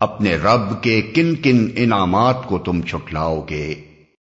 اپنے رب کے کن کن انعامات کو تم چھٹلاؤ گے؟